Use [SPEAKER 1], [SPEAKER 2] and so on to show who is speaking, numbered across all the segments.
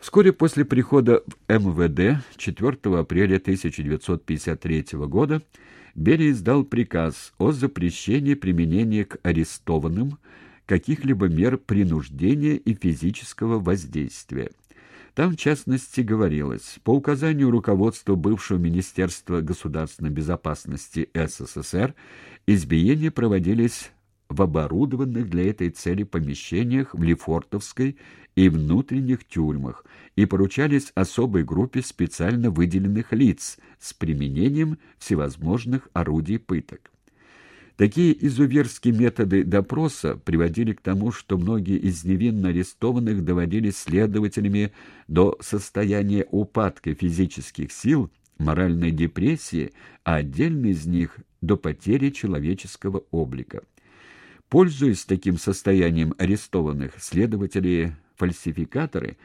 [SPEAKER 1] Вскоре после прихода в МВД 4 апреля 1953 года Берия издал приказ о запрещении применения к арестованным каких-либо мер принуждения и физического воздействия. Там, в частности, говорилось, по указанию руководства бывшего Министерства государственной безопасности СССР избиения проводились в оборудованных для этой цели помещениях в Лефортовской и внутренних тюрьмах и поручались особой группе специально выделенных лиц с применением всевозможных орудий пыток. Такие изуверские методы допроса приводили к тому, что многие из невинно арестованных доводились следователями до состояния упадка физических сил, моральной депрессии, а отдельные из них – до потери человеческого облика. Пользуясь таким состоянием арестованных, следователи-фальсификаторы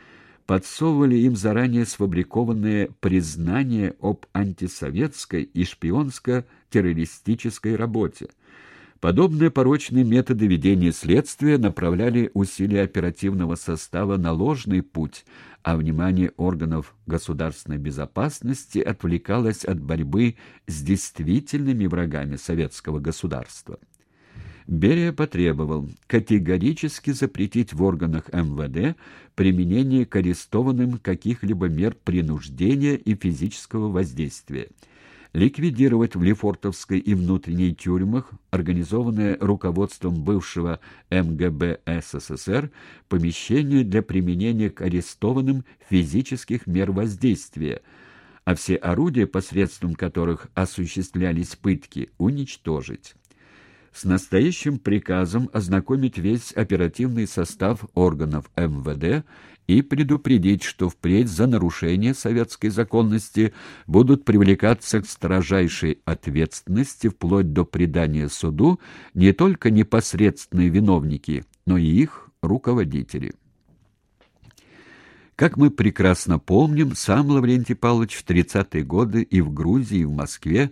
[SPEAKER 1] подсовывали им заранее сфабрикованные признания об антисоветской и шпионско-террористической работе. Подобные порочные методы ведения следствия направляли усилия оперативного состава на ложный путь, а внимание органов государственной безопасности отвлекалось от борьбы с действительными врагами советского государства. Берия потребовал категорически запретить в органах МВД применение к арестованным каких-либо мер принуждения и физического воздействия, ликвидировать в Лефортовской и внутренней тюрьмах, организованное руководством бывшего МГБ СССР, помещения для применения к арестованным физических мер воздействия, а все орудия, посредством которых осуществлялись пытки, уничтожить с настоящим приказом ознакомить весь оперативный состав органов МВД и предупредить, что впредь за нарушение советской законности будут привлекаться к строжайшей ответственности вплоть до предания суду не только непосредственные виновники, но и их руководители. Как мы прекрасно помним, сам Лаврентий Павлович в 30-е годы и в Грузии, и в Москве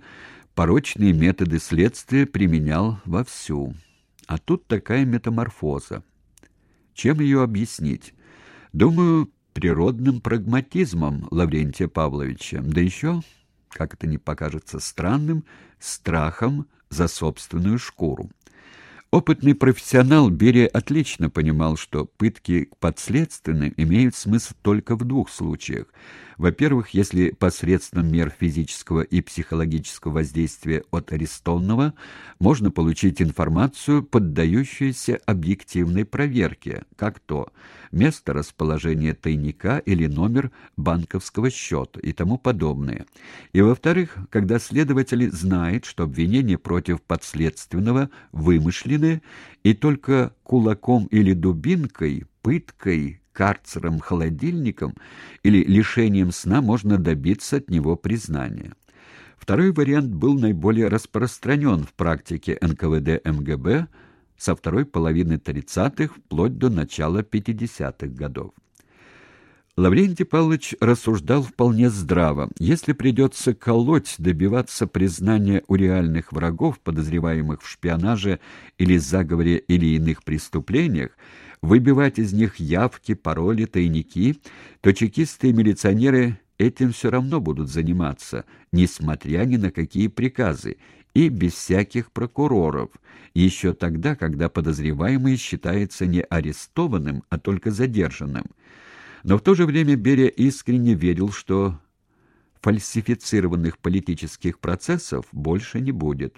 [SPEAKER 1] порочные методы следствия применял вовсю. А тут такая метаморфоза. Чем ее объяснить? Думаю, природным прагматизмом Лаврентия Павловича, да еще, как это не покажется странным, страхом за собственную шкуру. Опытный профессионал Берия отлично понимал, что пытки подследственным имеют смысл только в двух случаях. Во-первых, если посредством мер физического и психологического воздействия от арестованного можно получить информацию, поддающуюся объективной проверке, как то место расположения тайника или номер банковского счета и тому подобное. И во-вторых, когда следователь знает, что обвинение против подследственного вымышлены, мужчины, и только кулаком или дубинкой, пыткой, карцером, холодильником или лишением сна можно добиться от него признания. Второй вариант был наиболее распространен в практике НКВД МГБ со второй половины 30-х вплоть до начала 50-х годов. Лаврентий Павлович рассуждал вполне здраво. Если придется колоть, добиваться признания у реальных врагов, подозреваемых в шпионаже или заговоре или иных преступлениях, выбивать из них явки, пароли, тайники, то чекисты и милиционеры этим все равно будут заниматься, несмотря ни на какие приказы, и без всяких прокуроров, еще тогда, когда подозреваемый считается не арестованным, а только задержанным. Но в то же время Берия искренне верил, что фальсифицированных политических процессов больше не будет.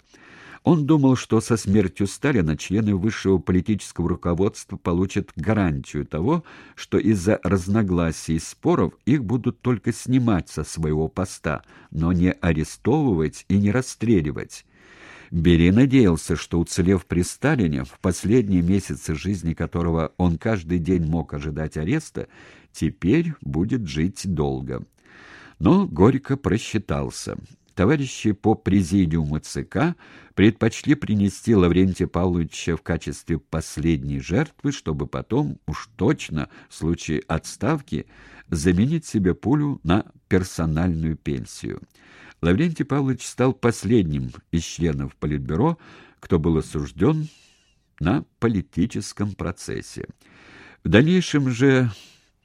[SPEAKER 1] Он думал, что со смертью Сталина члены высшего политического руководства получат гарантию того, что из-за разногласий и споров их будут только снимать со своего поста, но не арестовывать и не расстреливать. Бери надеялся, что, уцелев при Сталине, в последние месяцы жизни которого он каждый день мог ожидать ареста, теперь будет жить долго. Но горько просчитался. Товарищи по президиуму ЦК предпочли принести Лаврентия Павловича в качестве последней жертвы, чтобы потом, уж точно, в случае отставки, заменить себе пулю на персональную пенсию. Лаврентий Павлович стал последним из членов Политбюро, кто был осужден на политическом процессе. В дальнейшем же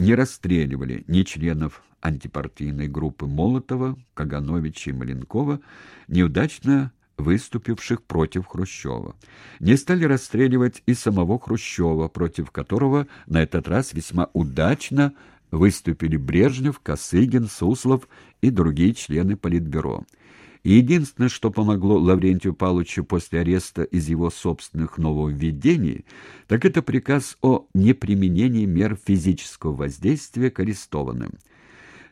[SPEAKER 1] не расстреливали ни членов антипартийной группы Молотова, Кагановича и Маленкова, неудачно выступивших против Хрущева. Не стали расстреливать и самого Хрущева, против которого на этот раз весьма удачно выступили Брежнев, Косыгин, Суслов и другие члены Политбюро. И единственное, что помогло Лаврентию Павловичу после ареста из его собственных нововведений, так это приказ о неприменении мер физического воздействия к арестованным.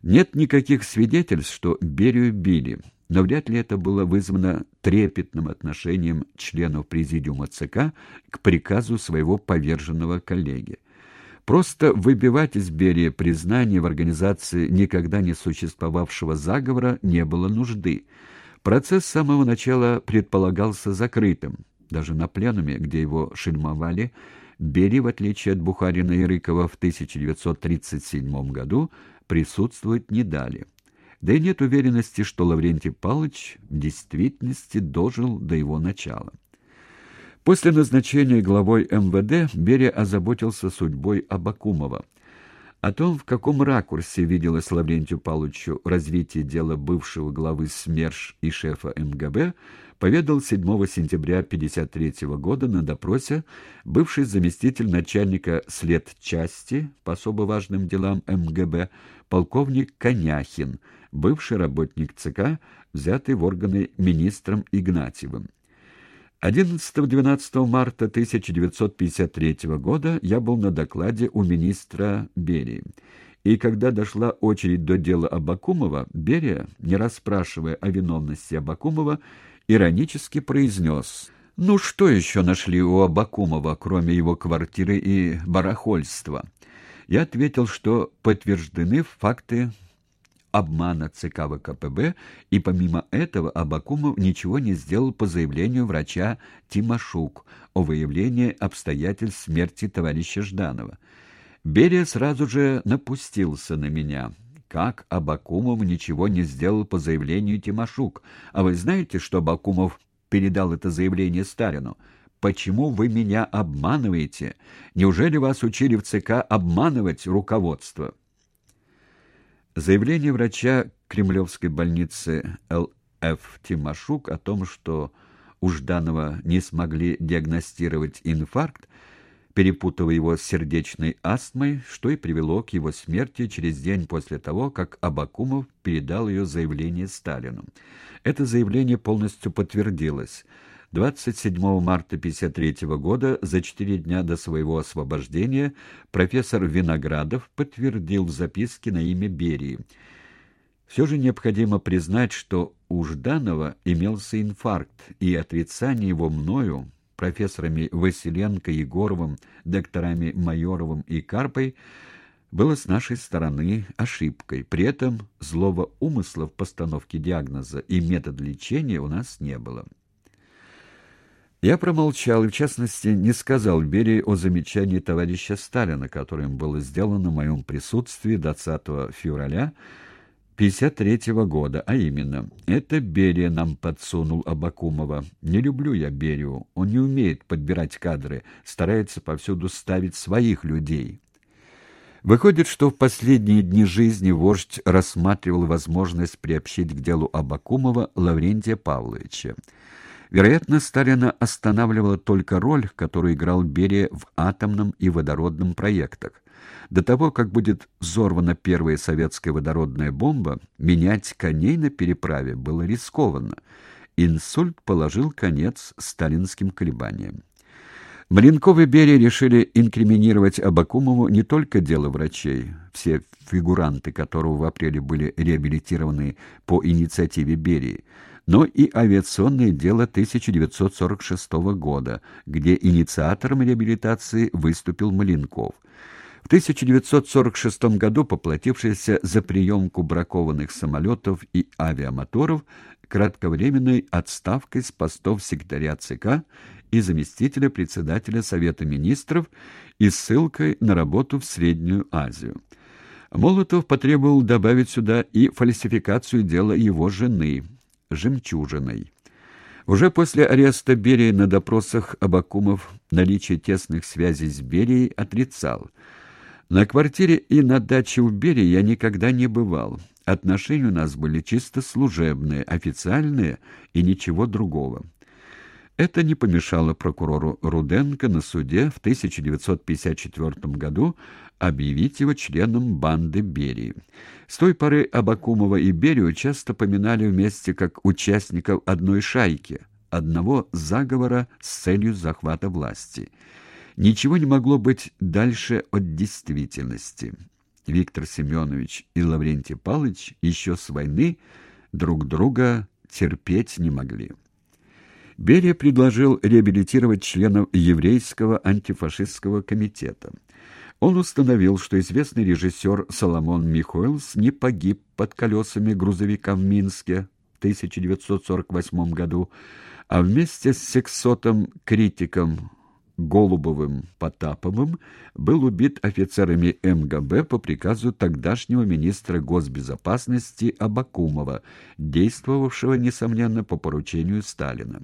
[SPEAKER 1] Нет никаких свидетельств, что Берию били, но вряд ли это было вызвано трепетным отношением членов президиума ЦК к приказу своего поверженного коллеги. Просто выбивать из Берия признание в организации никогда не существовавшего заговора не было нужды. Процесс с самого начала предполагался закрытым. Даже на пленуме, где его шельмовали, Берия, в отличие от Бухарина и Рыкова в 1937 году, присутствовать не дали. Да и нет уверенности, что Лаврентий Павлович в действительности дожил до его начала. После назначения главой МВД Берия озаботился судьбой Абакумова. О том, в каком ракурсе виделось Лаврентию Павловичу развитие дела бывшего главы СМЕРШ и шефа МГБ, поведал 7 сентября 1953 года на допросе бывший заместитель начальника следчасти по особо важным делам МГБ полковник Коняхин, бывший работник ЦК, взятый в органы министром Игнатьевым. 11-12 марта 1953 года я был на докладе у министра Берии. И когда дошла очередь до дела Абакумова, Берия, не расспрашивая о виновности Абакумова, иронически произнес «Ну что еще нашли у Абакумова, кроме его квартиры и барахольства?» Я ответил, что подтверждены факты обмана ЦК ВКПБ, и помимо этого Абакумов ничего не сделал по заявлению врача Тимошук о выявлении обстоятельств смерти товарища Жданова. Берия сразу же напустился на меня. Как Абакумов ничего не сделал по заявлению Тимошук? А вы знаете, что Абакумов передал это заявление Сталину? Почему вы меня обманываете? Неужели вас учили в ЦК обманывать руководство? Заявление врача Кремлевской больницы Л.Ф. Тимошук о том, что у Жданова не смогли диагностировать инфаркт, перепутав его с сердечной астмой, что и привело к его смерти через день после того, как Абакумов передал ее заявление Сталину. Это заявление полностью подтвердилось. 27 марта 1953 года, за четыре дня до своего освобождения, профессор Виноградов подтвердил в записке на имя Берии. Все же необходимо признать, что у Жданова имелся инфаркт, и отрицание его мною, профессорами Василенко, Егоровым, докторами Майоровым и Карпой, было с нашей стороны ошибкой. При этом злого умысла в постановке диагноза и метод лечения у нас не было. Я промолчал и, в частности, не сказал Берии о замечании товарища Сталина, которым было сделано в моем присутствии 20 февраля 1953 года, а именно, это Берия нам подсунул Абакумова. Не люблю я Берию, он не умеет подбирать кадры, старается повсюду ставить своих людей. Выходит, что в последние дни жизни вождь рассматривал возможность приобщить к делу Абакумова Лаврентия Павловича. Вероятно, Сталина останавливала только роль, которую играл Берия в атомном и водородном проектах. До того, как будет взорвана первая советская водородная бомба, менять коней на переправе было рискованно. Инсульт положил конец сталинским колебаниям. Маленков и Берия решили инкриминировать Абакумову не только дело врачей, все фигуранты которого в апреле были реабилитированы по инициативе Берии, но и авиационное дело 1946 года, где инициатором реабилитации выступил Маленков. В 1946 году, поплатившийся за приемку бракованных самолетов и авиамоторов, кратковременной отставкой с постов секретаря ЦК и заместителя председателя Совета министров и ссылкой на работу в Среднюю Азию. Молотов потребовал добавить сюда и фальсификацию дела его жены – жемчужиной. Уже после ареста Берии на допросах Абакумов наличие тесных связей с Берией отрицал. На квартире и на даче у Бери я никогда не бывал. Отношения у нас были чисто служебные, официальные и ничего другого. Это не помешало прокурору Руденко на суде в 1954 году объявить его членом банды Берии. С той поры Абакумова и Берию часто поминали вместе как участников одной шайки, одного заговора с целью захвата власти. Ничего не могло быть дальше от действительности. Виктор Семенович и Лаврентий Павлович еще с войны друг друга терпеть не могли. Берия предложил реабилитировать членов еврейского антифашистского комитета. Он установил, что известный режиссер Соломон Михоэлс не погиб под колесами грузовика в Минске в 1948 году, а вместе с сексотом-критиком Голубовым Потаповым был убит офицерами МГБ по приказу тогдашнего министра госбезопасности Абакумова, действовавшего, несомненно, по поручению Сталина.